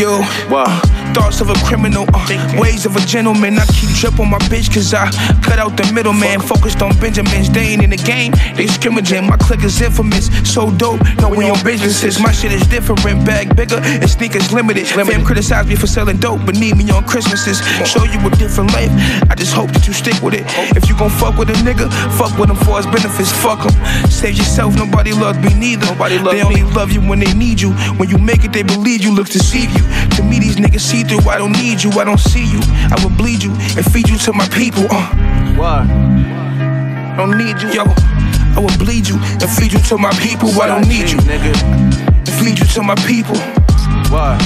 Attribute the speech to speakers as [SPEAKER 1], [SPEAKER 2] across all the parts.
[SPEAKER 1] Yo,
[SPEAKER 2] Wow.
[SPEAKER 1] uh, thoughts of a criminal, uh, ways of a gentleman. I keep drip on my bitch cause I cut out the middleman. Focused on Benjamins, they ain't in the game, they scrimmaging. My clique is infamous, so dope, no we on businesses. My shit is different, bag bigger, and sneakers limited. Fam criticize me for selling dope, but need me on Christmases. Show you a different life, I just hope that you stick with it. If you gon' fuck with a nigga, fuck with him for his benefits, fuck him. Save yourself, nobody loves me neither. Nobody love they only love you when they need you. When you make it, they believe you, look to see you. To me, these niggas see through, I don't need you, I don't see you. I will bleed you and feed you to my people, uh.
[SPEAKER 2] What?
[SPEAKER 1] I don't need you, yo. I will bleed you and feed you to my people. I don't need you.
[SPEAKER 2] nigga.
[SPEAKER 1] And feed you to my people.
[SPEAKER 2] What?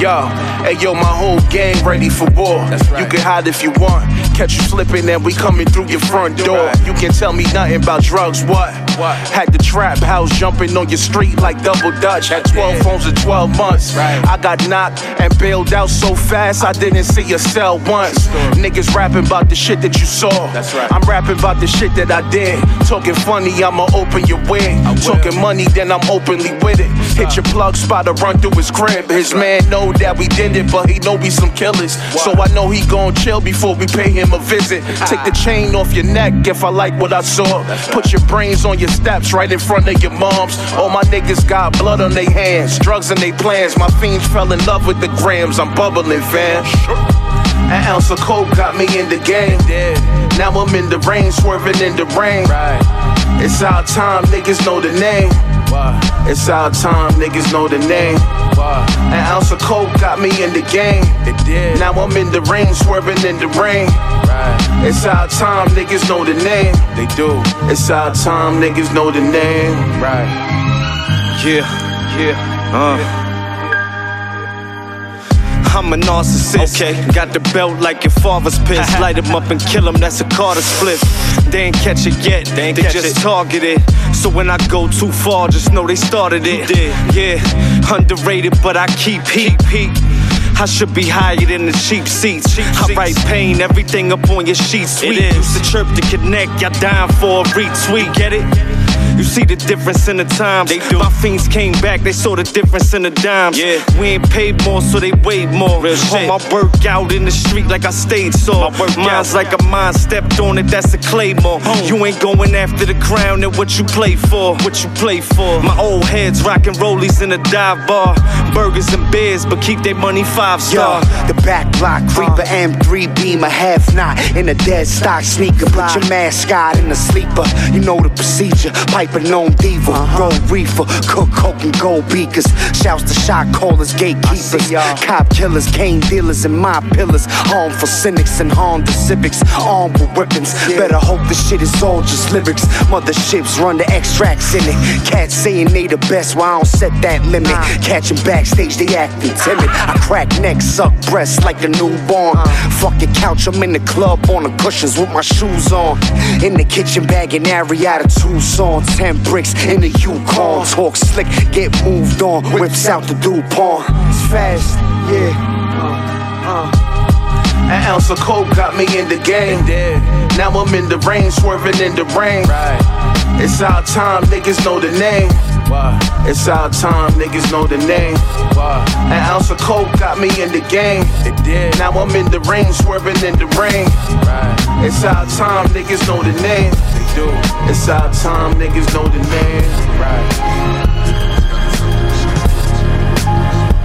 [SPEAKER 2] Yo, hey yo, my whole gang ready for war.
[SPEAKER 3] That's right.
[SPEAKER 2] You can hide if you want. Catch you slipping and we coming through your front door. You can tell me nothing about drugs, what?
[SPEAKER 3] What?
[SPEAKER 2] Had the trap house jumping on your street like double dutch. Had 12
[SPEAKER 3] did.
[SPEAKER 2] phones in 12 months.
[SPEAKER 3] Right.
[SPEAKER 2] I got knocked and bailed out so fast I didn't see a cell once. Niggas rapping about the shit that you saw.
[SPEAKER 3] That's right.
[SPEAKER 2] I'm rapping about the shit that I did. Talking funny, I'ma open your wig. Talking money, then I'm openly with it. Hit your plug spot to run through his crib. His man know that we did it, but he know we some killers. So I know he gon' chill before we pay him a visit. Take the chain off your neck if I like what I saw. Put your brains on your steps right in front of your moms. All my niggas got blood on their hands, drugs in their plans. My fiends fell in love with the grams. I'm bubbling, fam. An ounce of coke got me in the game. Now I'm in the rain, swerving in the rain. It's our time, niggas know the name. It's our time, niggas know the name. Coke got me in the game.
[SPEAKER 3] It did.
[SPEAKER 2] Now I'm in the ring, swerving in the rain.
[SPEAKER 3] Right.
[SPEAKER 2] It's our time, niggas know the name.
[SPEAKER 3] They do.
[SPEAKER 2] It's our time, niggas know the name.
[SPEAKER 3] Right.
[SPEAKER 4] Yeah, yeah, uh. I'm a narcissist. Okay. Got the belt like your father's piss. Light him up and kill him, that's a Carter split. They ain't catch it yet, they,
[SPEAKER 3] ain't catch
[SPEAKER 4] just
[SPEAKER 3] it.
[SPEAKER 4] targeted. So when I go too far, just know they started it. Yeah, underrated, but I keep heat. heat. I should be higher than the cheap seats. I write pain, everything up on your sheet. Sweet.
[SPEAKER 3] is.
[SPEAKER 4] Used to chirp to connect, y'all dying for a retweet. Get it? You see the difference in the times.
[SPEAKER 3] They do.
[SPEAKER 4] My fiends came back, they saw the difference in the dimes.
[SPEAKER 3] Yeah.
[SPEAKER 4] We ain't paid more, so they weighed more.
[SPEAKER 3] Real shit.
[SPEAKER 4] On my work out in the street like I stayed sore.
[SPEAKER 3] My work
[SPEAKER 4] Mine's like a mine, stepped on it, that's a claymore. You ain't going after the crown and what you play for. What you play for. My old heads rocking rollies in a dive bar. Burgers and beers, but keep their money five
[SPEAKER 5] Yo,
[SPEAKER 4] star.
[SPEAKER 5] the back block, creeper uh. M3 beam, a half knot in a dead stock sneaker. Put your mascot in a sleeper. You know the procedure. Piper known diva, uh-huh. roll reefer, cook coke and gold beakers. Shouts to shot callers, gatekeepers, cop killers, cane dealers, and my pillars. Home for cynics and Honda Civics, armed with weapons. Better hope the shit is all just lyrics. Motherships run the extracts in it. Cats saying they the best, well I don't set that limit. Catch 'em backstage, they acting timid. I crack necks, suck breasts like a newborn. Fuck your couch, I'm in the club on the cushions with my shoes on. In the kitchen bagging Ariata Tucson. Ten bricks in the Yukon. Talk slick, get moved on. Whips out the DuPont. It's fast, yeah.
[SPEAKER 2] An ounce of coke got me in the game. Now I'm in the rain, swerving in the rain. It's our time, niggas know the name. It's our time, niggas know the name. An ounce of coke got me in the game.
[SPEAKER 3] It did.
[SPEAKER 2] Now I'm in the ring, swerving in the rain.
[SPEAKER 3] Right.
[SPEAKER 2] It's our time, niggas know the name.
[SPEAKER 3] They do.
[SPEAKER 2] It's our time, niggas know the name.
[SPEAKER 3] Right.